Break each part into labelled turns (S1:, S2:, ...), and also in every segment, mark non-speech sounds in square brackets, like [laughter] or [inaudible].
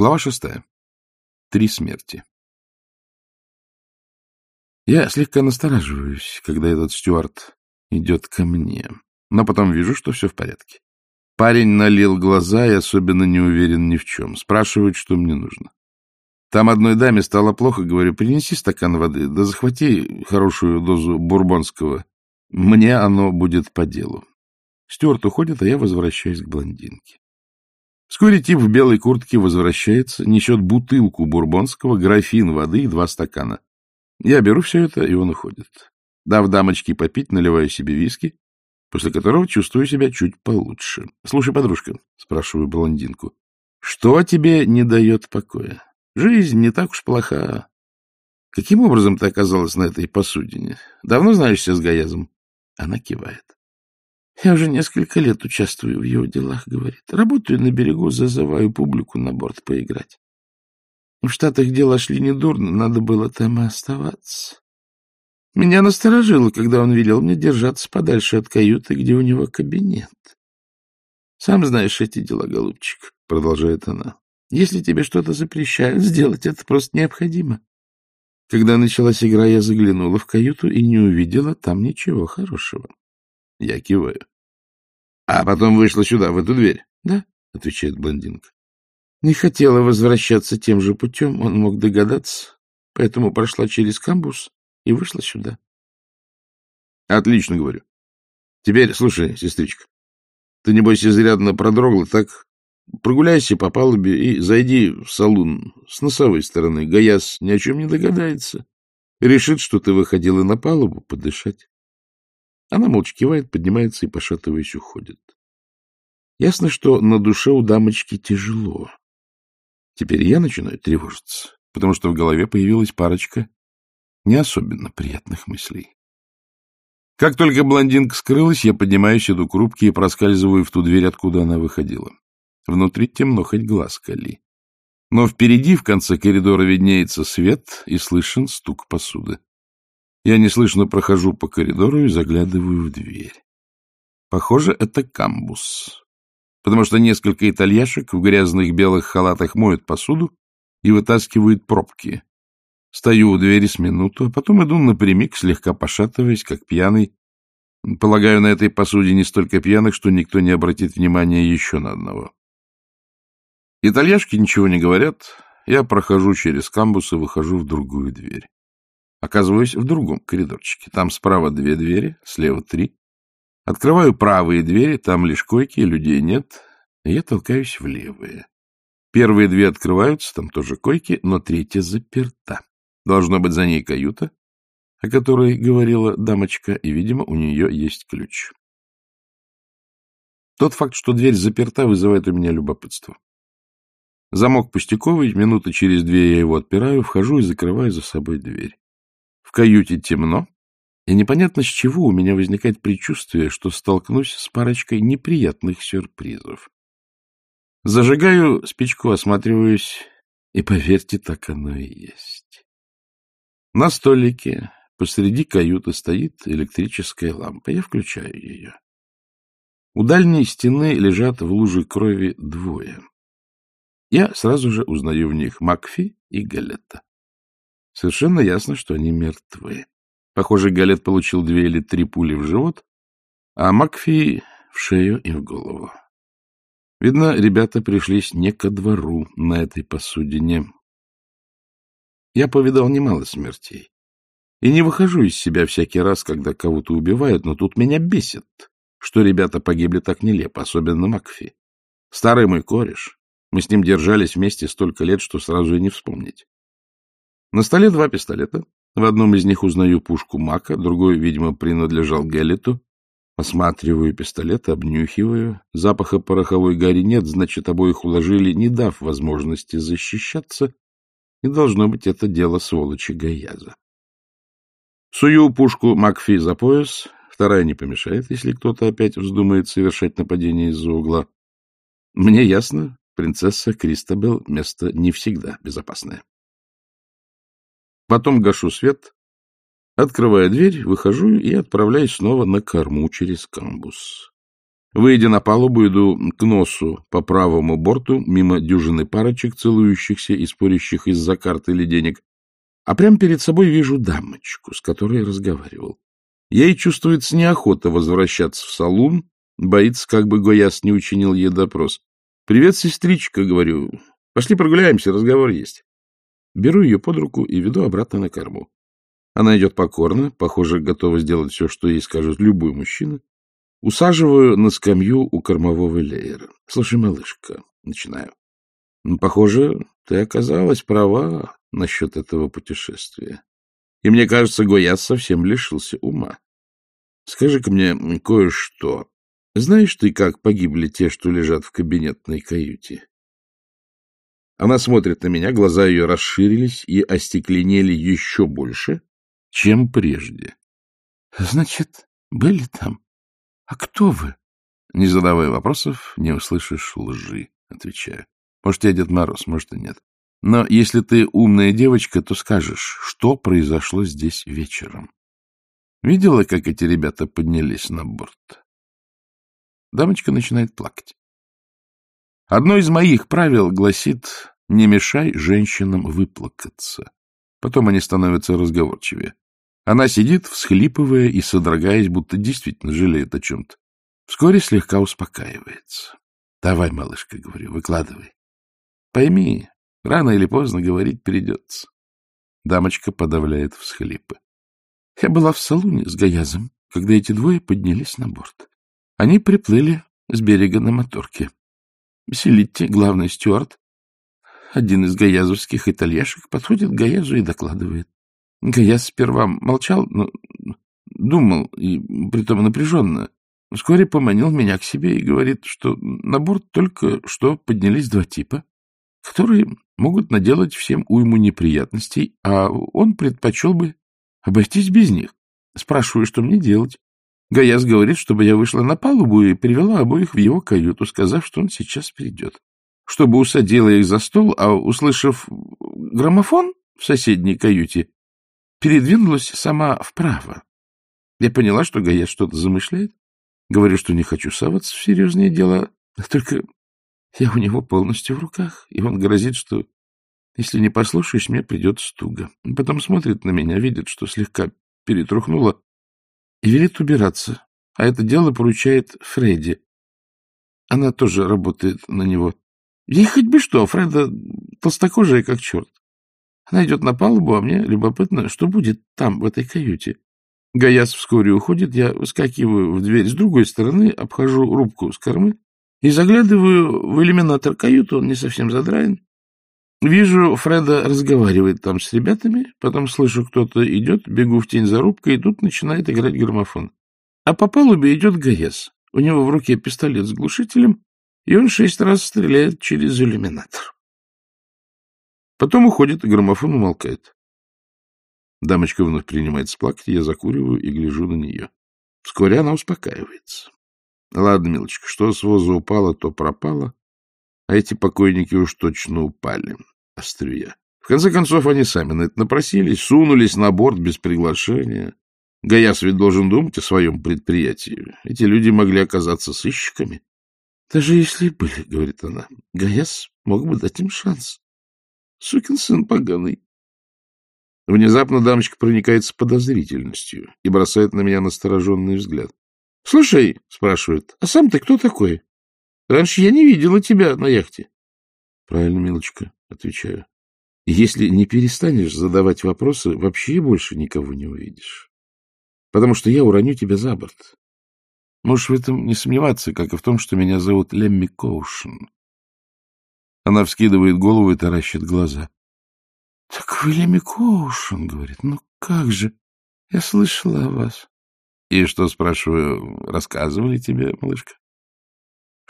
S1: Глава шестая. Три смерти. Я слегка настораживаюсь, когда этот стюарт идет ко мне, но потом вижу, что все в порядке. Парень налил глаза и особенно не уверен ни в чем. Спрашивает, что мне нужно. Там одной даме стало плохо, говорю, принеси стакан воды, да захвати хорошую дозу бурбонского. Мне оно будет по делу. Стюарт уходит, а я возвращаюсь к блондинке. Вскоре тип в белой куртке возвращается, несет бутылку бурбонского, графин воды и два стакана. Я беру все это, и он уходит. Дав дамочке попить, наливаю себе виски, после которого чувствую себя чуть получше. — Слушай, подружка, — спрашиваю блондинку, — что тебе не дает покоя? Жизнь не так уж плоха. Каким образом ты оказалась на этой посудине? Давно знаешься с Гаязом? Она кивает. Я уже несколько лет участвую в его делах, говорит. Работаю на берегу, зазываю публику на борт поиграть. В Штатах дела шли недурно, надо было там и оставаться. Меня насторожило, когда он велел мне держаться подальше от каюты, где у него кабинет. Сам знаешь эти дела, голубчик, — продолжает она. Если тебе что-то запрещают, сделать это просто необходимо. Когда началась игра, я заглянула в каюту и не увидела там ничего хорошего. Я киваю. А потом вышла сюда, в эту дверь. — Да, — отвечает блондинка. Не хотела возвращаться тем же путем, он мог догадаться, поэтому прошла через камбус и вышла сюда. — Отлично, говорю. Теперь, слушай, сестричка, ты, небось, изрядно продрогла, так? Прогуляйся по палубе и зайди в салун с носовой стороны. Гаяс ни о чем не догадается. Решит, что ты выходила на палубу подышать. Она молча кивает, поднимается и, пошатываясь, уходит. Ясно, что на душе у дамочки тяжело. Теперь я начинаю тревожиться, потому что в голове появилась парочка не особенно приятных мыслей. Как только блондинка скрылась, я поднимаюсь, иду к рубке и проскальзываю в ту дверь, откуда она выходила. Внутри темно, хоть глаз кали. Но впереди, в конце коридора, виднеется свет и слышен стук посуды. Я неслышно прохожу по коридору и заглядываю в дверь. Похоже, это камбус, потому что несколько итальяшек в грязных белых халатах моют посуду и вытаскивают пробки. Стою у двери с минуту, а потом иду напрямик, слегка пошатываясь, как пьяный. Полагаю, на этой посуде не столько пьяных, что никто не обратит внимания еще на одного. Итальяшки ничего не говорят. Я прохожу через камбус и выхожу в другую дверь. Оказываюсь в другом коридорчике. Там справа две двери, слева три. Открываю правые двери, там лишь койки, людей нет. Я толкаюсь в левые. Первые две открываются, там тоже койки, но третья заперта. Должно быть за ней каюта, о которой говорила дамочка, и, видимо, у нее есть ключ. Тот факт, что дверь заперта, вызывает у меня любопытство. Замок пустяковый, минуты через две я его отпираю, вхожу и закрываю за собой дверь. В каюте темно, и непонятно с чего у меня возникает предчувствие, что столкнусь с парочкой неприятных сюрпризов. Зажигаю спичку, осматриваюсь, и, поверьте, так оно и есть. На столике посреди каюты стоит электрическая лампа. Я включаю ее. У дальней стены лежат в луже крови двое. Я сразу же узнаю в них Макфи и Галетта. Совершенно ясно, что они мертвы. Похоже, Галет получил две или три пули в живот, а Макфи — в шею и в голову. Видно, ребята пришлись не ко двору на этой посудине. Я повидал немало смертей. И не выхожу из себя всякий раз, когда кого-то убивают, но тут меня бесит, что ребята погибли так нелепо, особенно Макфи. Старый мой кореш. Мы с ним держались вместе столько лет, что сразу и не вспомнить. На столе два пистолета. В одном из них узнаю пушку Мака, другой, видимо, принадлежал Геллету. Осматриваю пистолет, обнюхиваю. Запаха пороховой гари нет, значит, обоих уложили, не дав возможности защищаться. И должно быть это дело сволочи Гаяза. Сую пушку Макфи за пояс. Вторая не помешает, если кто-то опять вздумает совершать нападение из-за угла. Мне ясно, принцесса Кристабел — место не всегда безопасное. Потом гашу свет, открываю дверь, выхожу и отправляюсь снова на корму через камбус. Выйдя на палубу, иду к носу по правому борту, мимо дюжины парочек, целующихся и спорящих из-за карты или денег, а прямо перед собой вижу дамочку, с которой разговаривал. Ей чувствуется неохота возвращаться в салун, боится, как бы Гояс не учинил ей допрос. — Привет, сестричка, — говорю. — Пошли прогуляемся, разговор есть. Беру ее под руку и веду обратно на корму. Она идет покорно, похоже, готова сделать все, что ей скажет любой мужчина. Усаживаю на скамью у кормового леера. — Слушай, малышка, — начинаю. — Похоже, ты оказалась права насчет этого путешествия. И мне кажется, Гояс совсем лишился ума. Скажи-ка мне кое-что. Знаешь ты, как погибли те, что лежат в кабинетной каюте? Она смотрит на меня, глаза ее расширились и остекленели еще больше, чем прежде. — Значит, были там? А кто вы? Не задавая вопросов, не услышишь лжи, отвечаю. Может, я Дед Мороз, может, и нет. Но если ты умная девочка, то скажешь, что произошло здесь вечером. Видела, как эти ребята поднялись на борт? Дамочка начинает плакать. Одно из моих правил гласит «не мешай женщинам выплакаться». Потом они становятся разговорчивее. Она сидит, всхлипывая и содрогаясь, будто действительно жалеет о чем-то. Вскоре слегка успокаивается. — Давай, малышка, — говорю, — выкладывай. Пойми, рано или поздно говорить придется. Дамочка подавляет всхлипы. Я была в салуне с Гаязом, когда эти двое поднялись на борт. Они приплыли с берега на моторке. Селитти, главный стюард, один из гаязовских итальяшек, подходит к Гаязу и докладывает. Гаяз сперва молчал, но думал, и притом напряженно. Вскоре поманил меня к себе и говорит, что на борт только что поднялись два типа, которые могут наделать всем уйму неприятностей, а он предпочел бы обойтись без них. Спрашиваю, что мне делать. Гаяс говорит, чтобы я вышла на палубу и привела обоих в его каюту, сказав, что он сейчас придет. Чтобы усадила их за стол, а, услышав граммофон в соседней каюте, передвинулась сама вправо. Я поняла, что Гаяс что-то замышляет. Говорю, что не хочу соваться в серьезные дела, только я у него полностью в руках, и он грозит, что если не послушаюсь, мне придет стуга. Потом смотрит на меня, видит, что слегка перетрухнула, и велит убираться. А это дело поручает Фредди. Она тоже работает на него. Ей хоть бы что, Фреда толстокожая как черт. Она идет на палубу, а мне любопытно, что будет там, в этой каюте. Гаяс вскоре уходит, я выскакиваю в дверь с другой стороны, обхожу рубку с кормы и заглядываю в иллюминатор каюты, он не совсем задраен. Вижу, Фреда разговаривает там с ребятами, потом слышу, кто-то идет, бегу в тень за рубкой, и тут начинает играть граммофон. А по палубе идет ГАЕС. У него в руке пистолет с глушителем, и он шесть раз стреляет через иллюминатор. Потом уходит, и граммофон умолкает. Дамочка вновь принимается плакать, я закуриваю и гляжу на нее. Вскоре она успокаивается. Ладно, милочка, что с воза упало, то пропало, а эти покойники уж точно упали острия. В конце концов, они сами на это напросились, сунулись на борт без приглашения. Гаяс ведь должен думать о своем предприятии. Эти люди могли оказаться сыщиками. — Даже если и были, — говорит она, — Гаяс мог бы дать им шанс. Сукин сын поганый. Внезапно дамочка проникается подозрительностью и бросает на меня настороженный взгляд. — Слушай, — спрашивает, — а сам ты кто такой? Раньше я не видела тебя на яхте. — Правильно, милочка, — отвечаю. Если не перестанешь задавать вопросы, вообще больше никого не увидишь. Потому что я уроню тебя за борт. Можешь в этом не сомневаться, как и в том, что меня зовут Лемми Коушен. Она вскидывает голову и таращит глаза. — Так вы Лемми Коушен, — говорит. — Ну как же? Я слышала о вас. — И что, спрашиваю, рассказывали тебе, малышка?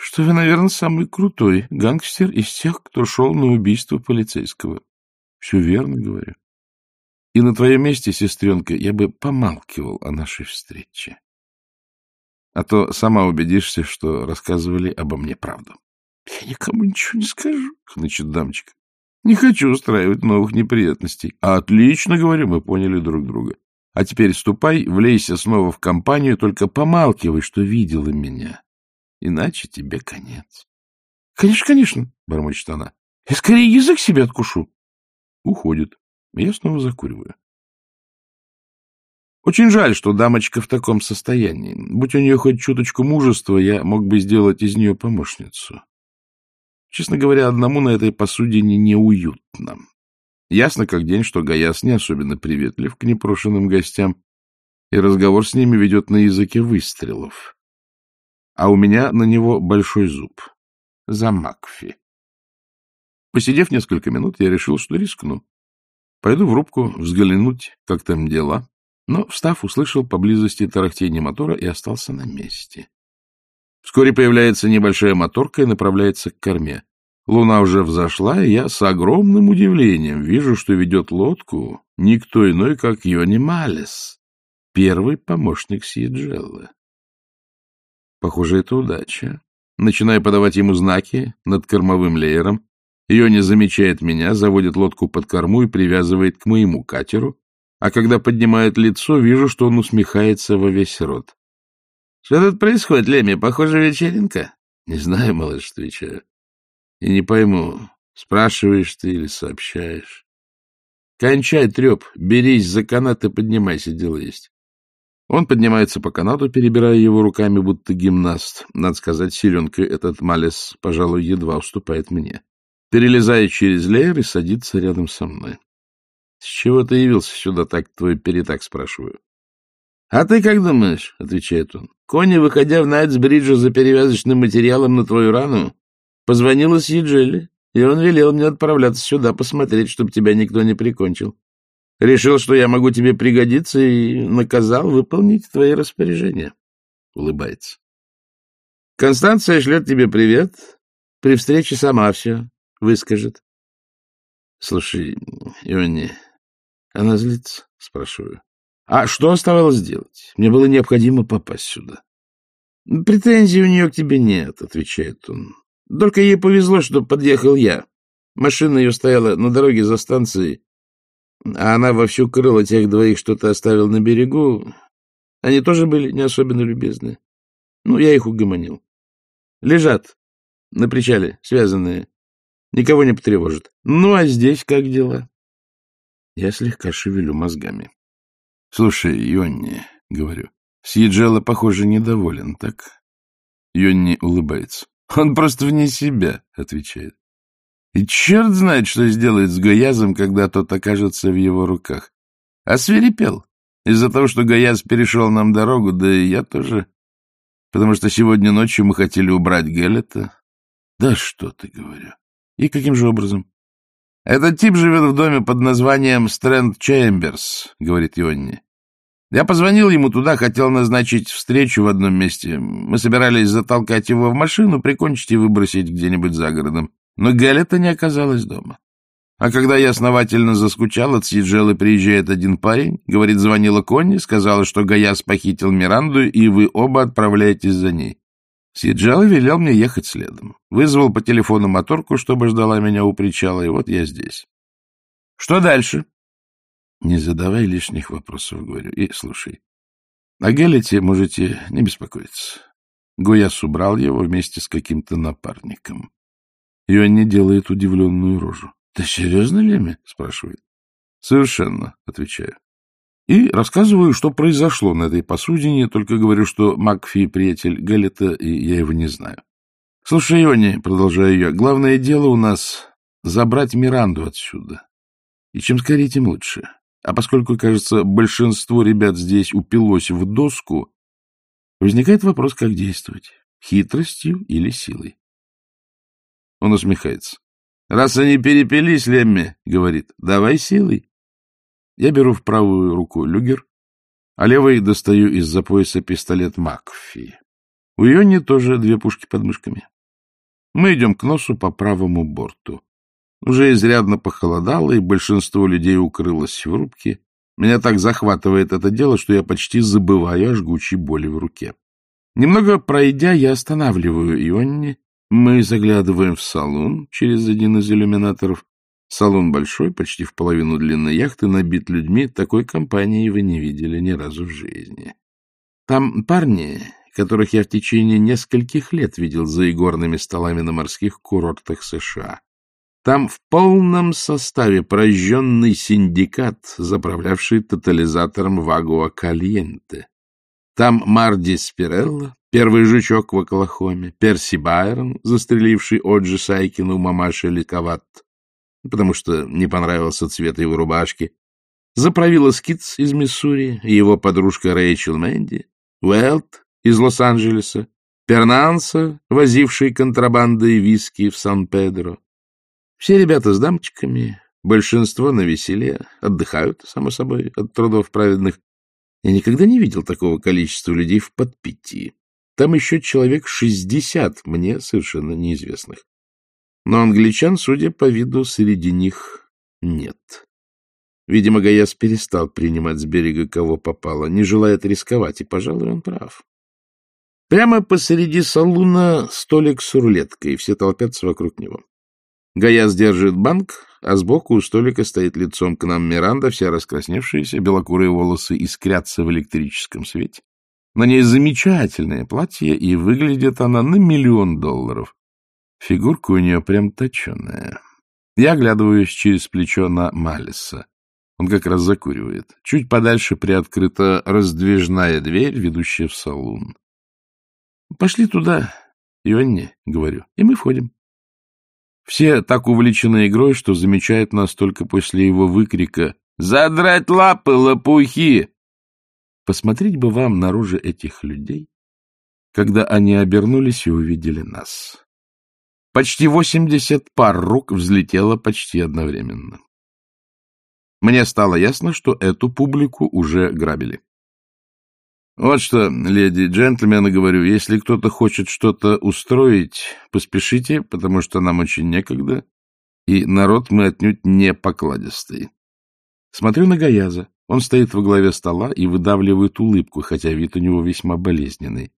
S1: что вы, наверное, самый крутой гангстер из тех, кто шел на убийство полицейского. Все верно говорю. И на твоем месте, сестренка, я бы помалкивал о нашей встрече. А то сама убедишься, что рассказывали обо мне правду. — Я никому ничего не скажу, — хнычет дамочка. — Не хочу устраивать новых неприятностей. — Отлично, говорю, мы поняли друг друга. А теперь ступай, влейся снова в компанию, только помалкивай, что видела меня. иначе тебе конец.
S2: — Конечно, конечно, — бормочет она. — Я скорее язык себе откушу.
S1: Уходит. Я снова закуриваю. Очень жаль, что дамочка в таком состоянии. Будь у нее хоть чуточку мужества, я мог бы сделать из нее помощницу. Честно говоря, одному на этой посудине неуютно. Ясно как день, что Гаяс не особенно приветлив к непрошенным гостям, и разговор с ними ведет на языке выстрелов. А у меня на него большой зуб. За Макфи. Посидев несколько минут, я решил, что рискну. Пойду в рубку взглянуть, как там дела. Но, встав, услышал поблизости тарахтение мотора и остался на месте. Вскоре появляется небольшая моторка и направляется к корме. Луна уже взошла, и я с огромным удивлением вижу, что ведет лодку никто иной, как Йони Малес, первый помощник Сиджеллы. Похоже, это удача. Начинаю подавать ему знаки над кормовым леером. Йони замечает меня, заводит лодку под корму и привязывает к моему катеру, а когда поднимает лицо, вижу, что он усмехается во весь рот. — Что тут происходит, Леми? Похоже, вечеринка? — Не знаю, малыш, отвечаю. — И не пойму, спрашиваешь ты или сообщаешь. — Кончай треп, берись за канат и поднимайся, дело есть. Он поднимается по канату, перебирая его руками, будто гимнаст. Надо сказать, силенкой этот малес, пожалуй, едва уступает мне. Перелезает через леер и садится рядом со мной. — С чего ты явился сюда так, твой перетак, спрашиваю? — А ты как думаешь? — отвечает он. — Кони, выходя в Найтсбриджа за перевязочным материалом на твою рану, позвонила Сиджелли, и он велел мне отправляться сюда посмотреть, чтобы тебя никто не прикончил. Решил, что я могу тебе пригодиться, и наказал выполнить твои распоряжения. Улыбается. Констанция шлет тебе привет. При встрече сама все выскажет. Слушай, Ионни, она злится, спрашиваю. А что оставалось делать? Мне было необходимо попасть сюда. Претензий у нее к тебе нет, отвечает он. Только ей повезло, что подъехал я. Машина ее стояла на дороге за станцией, а она вовсю крыла тех двоих, что ты оставил на берегу. Они тоже были не особенно любезны. Ну, я их угомонил. Лежат на причале, связанные. Никого не потревожит. Ну, а здесь как дела? Я слегка шевелю мозгами. — Слушай, Йонни, — говорю, — Сьеджела, похоже, недоволен, так? Йонни улыбается. — Он просто вне себя, — отвечает. И черт знает, что сделает с Гаязом, когда тот окажется в его руках. А свирепел. Из-за того, что Гаяз перешел нам дорогу, да и я тоже. Потому что сегодня ночью мы хотели убрать Геллета. Да что ты, говорю. И каким же образом? Этот тип живет в доме под названием Стрэнд Чемберс, говорит Ионни. Я позвонил ему туда, хотел назначить встречу в одном месте. Мы собирались затолкать его в машину, прикончить и выбросить где-нибудь за городом. Но Гэллета не оказалась дома. А когда я основательно заскучал, от Сиджелы приезжает один парень, говорит, звонила Конни, сказала, что Гаяс похитил Миранду, и вы оба отправляетесь за ней. Сиджела велел мне ехать следом. Вызвал по телефону моторку, чтобы ждала меня у причала, и вот я здесь. Что дальше? Не задавай лишних вопросов, говорю, и слушай. О Гелете можете не беспокоиться. Гуяс убрал его вместе с каким-то напарником. И он не делает удивленную рожу. — Ты серьезно, Леми? — спрашивает. — Совершенно, — отвечаю. И рассказываю, что произошло на этой посудине, только говорю, что Макфи — приятель Галлета, и я его не знаю. — Слушай, Иони, — продолжаю я, — главное дело у нас — забрать Миранду отсюда. И чем скорее, тем лучше. А поскольку, кажется, большинство ребят здесь упилось в доску, возникает вопрос, как действовать — хитростью или силой. Он усмехается. «Раз они перепились, Лемми, — говорит, — давай силой». Я беру в правую руку люгер, а левой достаю из-за пояса пистолет Макфи. У Йони тоже две пушки под мышками. Мы идем к носу по правому борту. Уже изрядно похолодало, и большинство людей укрылось в рубке. Меня так захватывает это дело, что я почти забываю о жгучей боли в руке. Немного пройдя, я останавливаю Ионни мы заглядываем в салон через один из иллюминаторов. Салон большой, почти в половину длины яхты, набит людьми. Такой компании вы не видели ни разу в жизни. Там парни, которых я в течение нескольких лет видел за игорными столами на морских курортах США. Там в полном составе прожженный синдикат, заправлявший тотализатором Вагуа Кальенте. Там Марди Спирелло, первый жучок в Оклахоме, Перси Байрон, застреливший Оджи Сайкина у мамаши Ликоват, потому что не понравился цвет его рубашки, заправила Скитс из Миссури его подружка Рэйчел Мэнди, Уэлт из Лос-Анджелеса, Пернанса, возивший контрабандой виски в Сан-Педро, все ребята с дамочками, большинство навеселе, отдыхают, само собой, от трудов праведных. Я никогда не видел такого количества людей в подпитии. Там еще человек шестьдесят, мне совершенно неизвестных. Но англичан, судя по виду, среди них нет. Видимо, Гаяс перестал принимать с берега кого попало, не желает рисковать, и, пожалуй, он прав. Прямо посреди салуна столик с рулеткой, все толпятся вокруг него. Гаяс держит банк, а сбоку у столика стоит лицом к нам Миранда, вся раскрасневшаяся, белокурые волосы искрятся в электрическом свете. На ней замечательное платье, и выглядит она на миллион долларов. Фигурка у нее прям точеная. Я оглядываюсь через плечо на Малиса. Он как раз закуривает. Чуть подальше приоткрыта раздвижная дверь, ведущая в салон. — Пошли туда, Ионни, — говорю, — и мы входим. Все так увлечены игрой, что замечают нас только после его выкрика «Задрать лапы, лопухи!» Посмотреть бы вам на этих людей, когда они обернулись и увидели нас. Почти восемьдесят пар рук взлетело почти одновременно. Мне стало ясно, что эту публику уже грабили. Вот что, леди джентльмены, говорю, если кто-то хочет что-то устроить, поспешите, потому что нам очень некогда, и народ мы отнюдь не покладистый. Смотрю на Гаяза. Он стоит во главе стола и выдавливает улыбку, хотя вид у него весьма болезненный.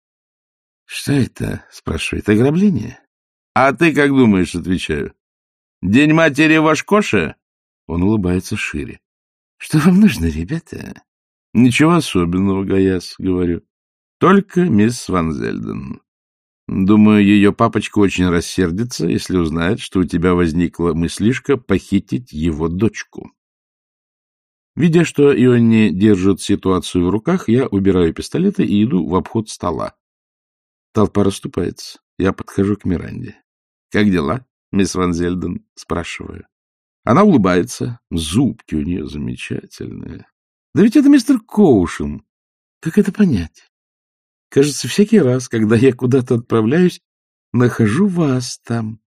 S1: — Что это? — спрашивает. — Ограбление? — А ты как думаешь? — отвечаю. — День матери Вашкоша? Он улыбается шире. — Что вам нужно, ребята? — Ничего особенного, Гаяс, — говорю. — Только мисс Ван Зельден. Думаю, ее папочка очень рассердится, если узнает, что у тебя возникла мыслишка похитить его дочку. Видя, что Ионни держит ситуацию в руках, я убираю пистолеты и иду в обход стола. Толпа расступается. Я подхожу к Миранде. — Как дела, мисс Ван Зельден? — спрашиваю. Она улыбается. Зубки у нее замечательные. Да ведь это мистер Коушен. Как это понять? Кажется, всякий раз, когда я куда-то отправляюсь, нахожу вас там.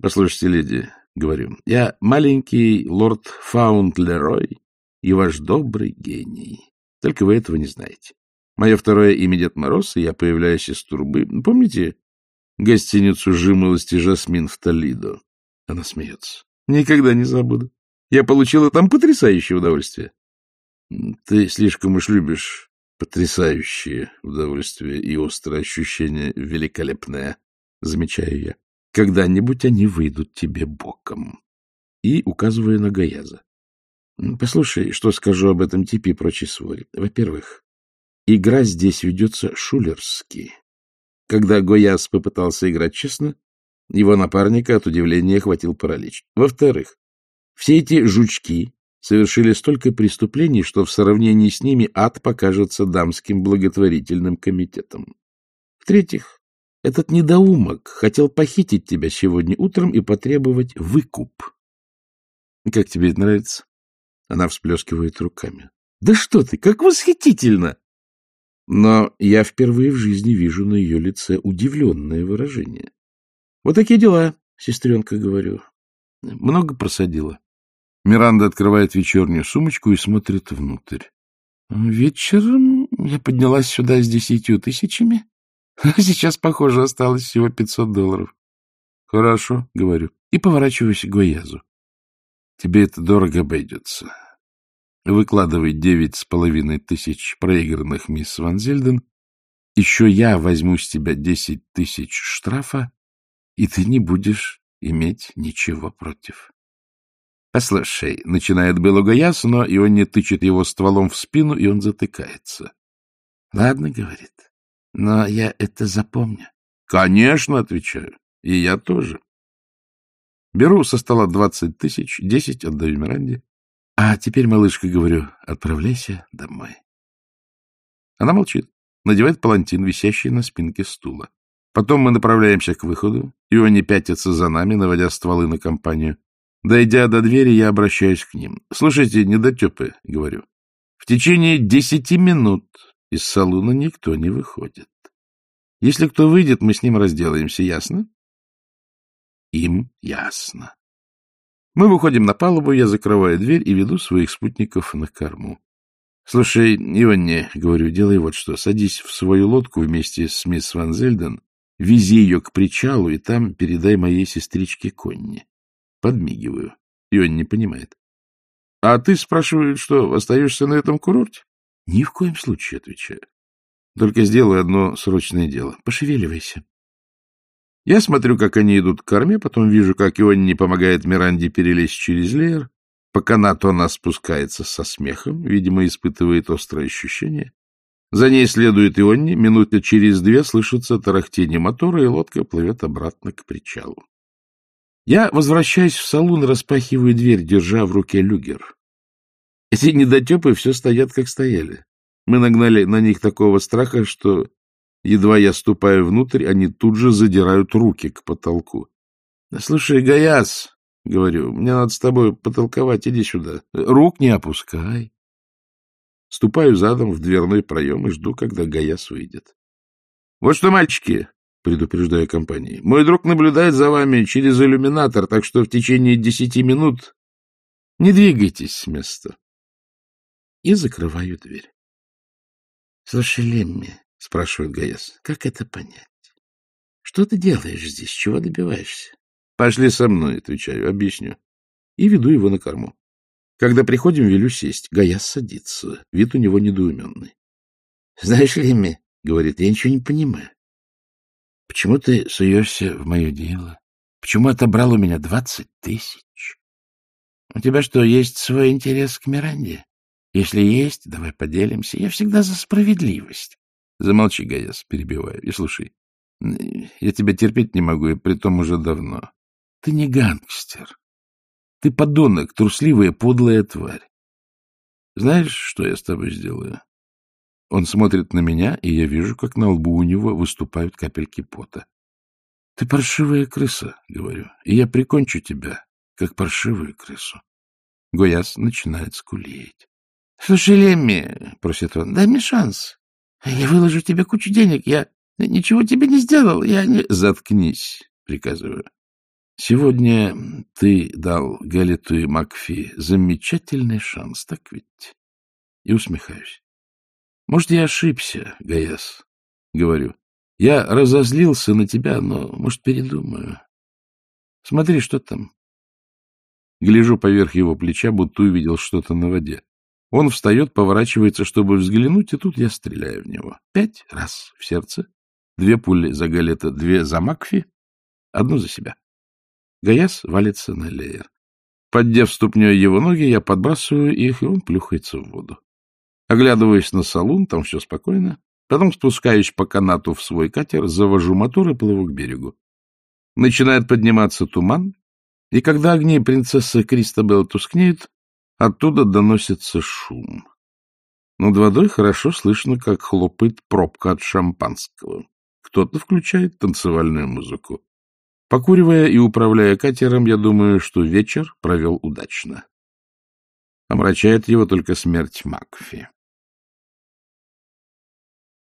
S1: Послушайте, леди, говорю, я маленький лорд Фаунтлерой и ваш добрый гений. Только вы этого не знаете. Мое второе имя Дед Мороз, и я появляюсь из трубы. Помните гостиницу «Жимолости Жасмин» в Толидо? Она смеется. Никогда не забуду. Я получила там потрясающее удовольствие. Ты слишком уж любишь потрясающие удовольствия и острое ощущение великолепное, замечаю я. Когда-нибудь они выйдут тебе боком. И указываю на Гаяза. Послушай, что скажу об этом типе и прочей своре. Во-первых, игра здесь ведется шулерски. Когда Гояз попытался играть честно, его напарника от удивления хватил паралич. Во-вторых, все эти жучки совершили столько преступлений, что в сравнении с ними ад покажется дамским благотворительным комитетом. В-третьих, этот недоумок хотел похитить тебя сегодня утром и потребовать выкуп. Как тебе это нравится? Она всплескивает руками. Да что ты, как восхитительно! Но я впервые в жизни вижу на ее лице удивленное выражение. Вот такие дела, сестренка, говорю. Много просадила. Миранда открывает вечернюю сумочку и смотрит внутрь. Вечером я поднялась сюда с десятью тысячами. [laughs] Сейчас, похоже, осталось всего пятьсот долларов. Хорошо, говорю. И поворачиваюсь к Гоязу. Тебе это дорого обойдется. Выкладывай девять с половиной тысяч проигранных мисс Ван Зельден. Еще я возьму с тебя десять тысяч штрафа, и ты не будешь иметь ничего против. — Послушай, — начинает было Гаяс, но и он не тычет его стволом в спину, и он затыкается. — Ладно, — говорит,
S2: Но я это запомню.
S1: — Конечно, — отвечаю. И я тоже. Беру со стола двадцать тысяч, десять отдаю Миранде. А теперь, малышка, говорю, отправляйся домой. Она молчит, надевает палантин, висящий на спинке стула. Потом мы направляемся к выходу, и они пятятся за нами, наводя стволы на компанию. Дойдя до двери, я обращаюсь к ним. — Слушайте, недотепы, — говорю, — в течение десяти минут из салуна никто не выходит. Если кто выйдет, мы с ним разделаемся, ясно? Им ясно. Мы выходим на палубу, я закрываю дверь и веду своих спутников на корму. — Слушай, Иванне, — говорю, — делай вот что. Садись в свою лодку вместе с мисс Ван Зельден, вези ее к причалу и там передай моей сестричке Конни. Подмигиваю. И он не понимает. — А ты, спрашивают, что, остаешься на этом курорте? — Ни в коем случае, — отвечаю. — Только сделаю одно срочное дело. Пошевеливайся. Я смотрю, как они идут к корме, потом вижу, как Ионни помогает Миранде перелезть через леер. По канату она спускается со смехом, видимо, испытывает острое ощущение. За ней следует Ионни, минуты через две слышится тарахтение мотора, и лодка плывет обратно к причалу. Я возвращаюсь в салон распахиваю дверь, держа в руке люгер. Эти недотепы все стоят, как стояли. Мы нагнали на них такого страха, что, едва я ступаю внутрь, они тут же задирают руки к потолку. — Слушай, Гаяс, — говорю, — мне надо с тобой потолковать, иди сюда. Рук не опускай. Ступаю задом в дверной проем и жду, когда Гаяс выйдет. — Вот что, мальчики, предупреждаю компании. Мой друг наблюдает за вами через иллюминатор, так что в течение десяти минут не двигайтесь с места. И закрываю дверь. — Слушай, Лемми, — спрашивает Гаес, — как это понять? Что ты делаешь здесь? Чего добиваешься? — Пошли со мной, — отвечаю, — объясню. И веду его на корму. Когда приходим, велю сесть. Гаяс садится. Вид у него недоуменный. — Знаешь, Лемми, — говорит, — я ничего не понимаю. Почему ты суешься в мое дело? Почему отобрал у меня двадцать тысяч? У тебя что, есть свой интерес к Миранде? Если есть, давай поделимся. Я всегда за справедливость. Замолчи, Гаяс, перебиваю. И слушай, я тебя терпеть не могу, и притом уже давно. Ты не гангстер. Ты подонок, трусливая, подлая тварь. Знаешь, что я с тобой сделаю? Он смотрит на меня, и я вижу, как на лбу у него выступают капельки пота. — Ты паршивая крыса, — говорю, — и я прикончу тебя, как паршивую крысу. Гояс начинает скулить. — Слушай, Лемми, — просит он, — дай мне шанс. Я выложу тебе кучу денег, я ничего тебе не сделал, я не... — Заткнись, — приказываю. Сегодня ты дал Галету и Макфи замечательный шанс, так ведь? И усмехаюсь. Может, я ошибся, Гаяс, — говорю. Я разозлился на тебя, но, может, передумаю. Смотри, что там. Гляжу поверх его плеча, будто увидел что-то на воде. Он встает, поворачивается, чтобы взглянуть, и тут я стреляю в него. Пять раз в сердце. Две пули за Галета, две за Макфи, одну за себя. Гаяс валится на леер. Поддев ступней его ноги, я подбрасываю их, и он плюхается в воду. Оглядываюсь на салун, там все спокойно. Потом спускаюсь по канату в свой катер, завожу мотор и плыву к берегу. Начинает подниматься туман, и когда огни принцессы Кристабелл тускнеют, оттуда доносится шум. Над водой хорошо слышно, как хлопает пробка от шампанского. Кто-то включает танцевальную музыку. Покуривая и управляя катером, я думаю, что вечер провел удачно. Омрачает его только смерть Макфи.